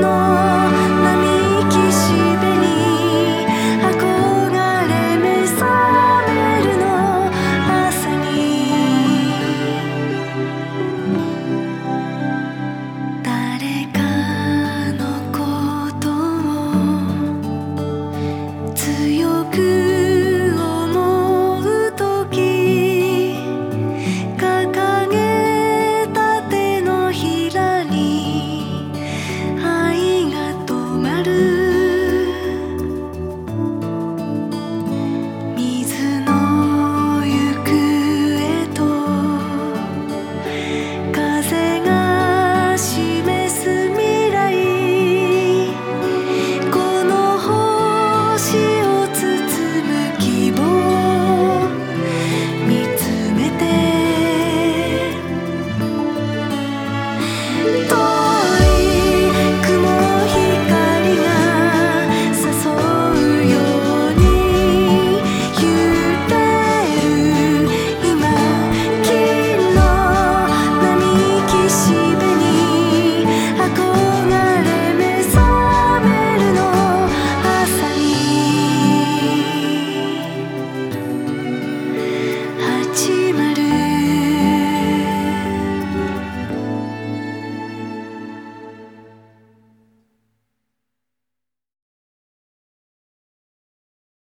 no. tanto